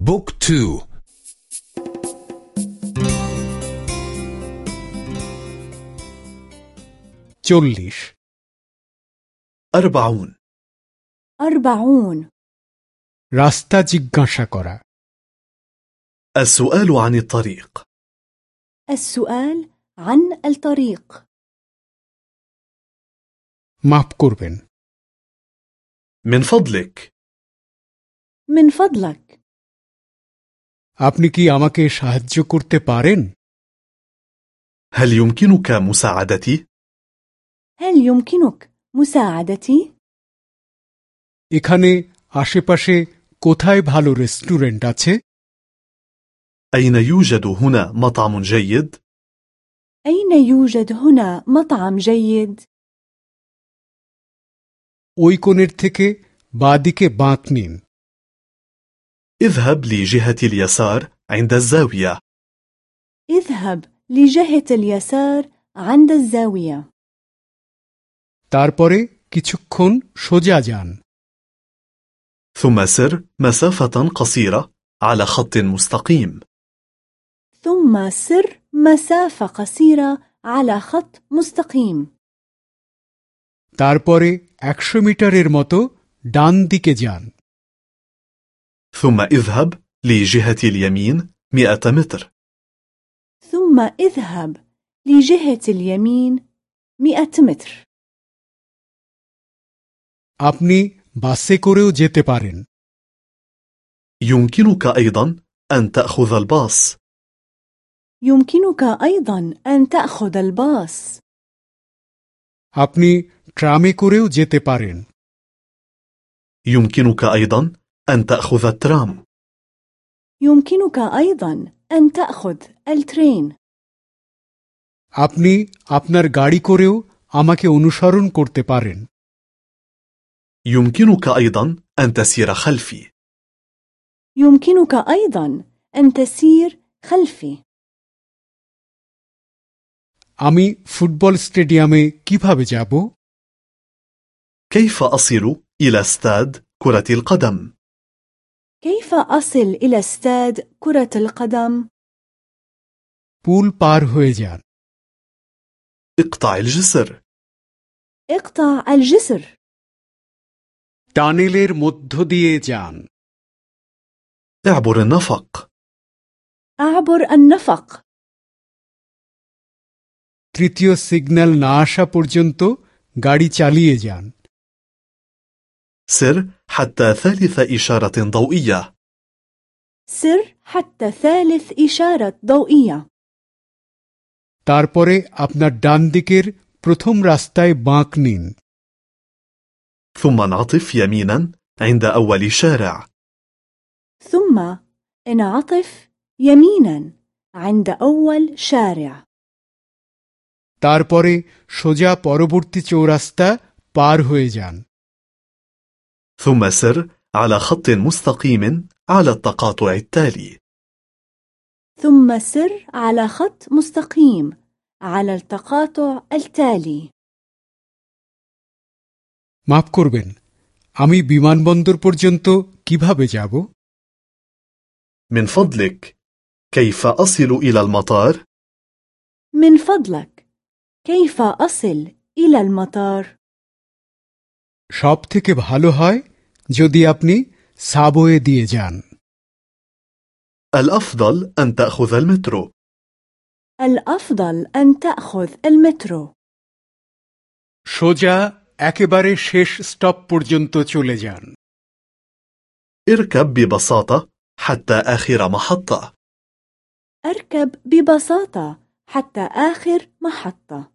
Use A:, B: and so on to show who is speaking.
A: بوك تو.
B: চল্লিশ
C: أربعون.
D: أربعون.
B: রাস্তা জিজ্ঞাসা করা
C: السؤال عن الطريق.
D: السؤال عن الطريق.
B: মাফ করবেন
C: من فضلك.
D: من فضلك.
B: আপনি কি আমাকে সাহায্য করতে পারেন
C: هل يمكنك مساعدتي؟
D: هل يمكنك مساعدتي؟
B: এখানে আশেপাশে কোথায় ভালো রেস্টুরেন্ট আছে
C: أين يوجد هنا مطعم جيد؟
D: أين يوجد هنا مطعم جيد؟
B: ওই কোণের থেকে বাঁদিকে বাঁক নিন
C: اذهب لجهة اليسار عند الزاوية
D: اذهب لجهة اليسار عند الزاوية
B: তারপরে কিছুক্ষণ সোজা যান
C: ثم سر مسافة قصيرة على خط مستقيم
D: ثم سر مسافة قصيرة على خط مستقيم
B: তারপরে একশো মিটারের মতো ডান দিকে যান
C: ثم اذهب لجهة اليمين 100 متر
D: ثم اذهب لجهة اليمين مئة متر
B: আপনি বাসে করেও যেতে পারেন
C: يمكنك أيضا أن تأخذ الباص
D: يمكنك أيضا أن تأخذ الباص
B: আপনি ট্রামে করেও যেতে পারেন
C: يمكنك أيضا أن تأخذ الترام
D: يمكنك أيضا أن تأخذ الترين
B: আপনি আপনার গাড়ি করেও আমাকে অনুসরণ করতে পারেন
C: يمكنك أيضا أن تسير خلفي
D: يمكنك أيضا أن تسير خلفي
B: আমি ফুটবল স্টেডিয়ামে কিভাবে যাব
C: كيف أصل إلى استاد كرة القدم؟
D: كيف أصل إلى استاد كرة القدم؟
B: পুল পার হয়ে যান
C: اقطع الجسر
D: اقطع الجسر
B: টানেলের মধ্য দিয়ে যান
C: اعبر النفق
D: أعبر النفق
B: তৃতীয় সিগন্যাল না আসা পর্যন্ত গাড়ি চালিয়ে যান
C: سر حتى ثالث إشارة ضوئية
D: سر حتى ثالث إشارة ضوئية
B: তারপরে আপনার ডান দিকের প্রথম রাস্তায় বাঁক নিন
C: ثم انعطف يمينا عند أول شارع
D: ثم انعطف يمينا عند أول شارع
B: তারপরে সোজা পরবর্তী চৌরাস্তা পার হয়ে যান
C: ثم سر على خط مستقيم على التقاطع التالي
D: ثم سر على خط مستقيم على التقاطع التالي
B: মাফ করবেন আমি বিমানবন্দর পর্যন্ত কিভাবে যাব
C: من فضلك كيف أصل إلى المطار؟
D: من فضلك كيف أصل إلى المطار؟
B: সব থেকে ভালো হয় যদি আপনি সাবওয়ে দিয়ে যান
C: الأفضل أن تأخذ المترو
D: الأفضل أن تأخذ المترو
B: সোজা একেবারে শেষ স্টপ পর্যন্ত চলে যান
C: اركب ببساطة حتى آخر محطة
D: أركب ببساطة حتى آخر محطة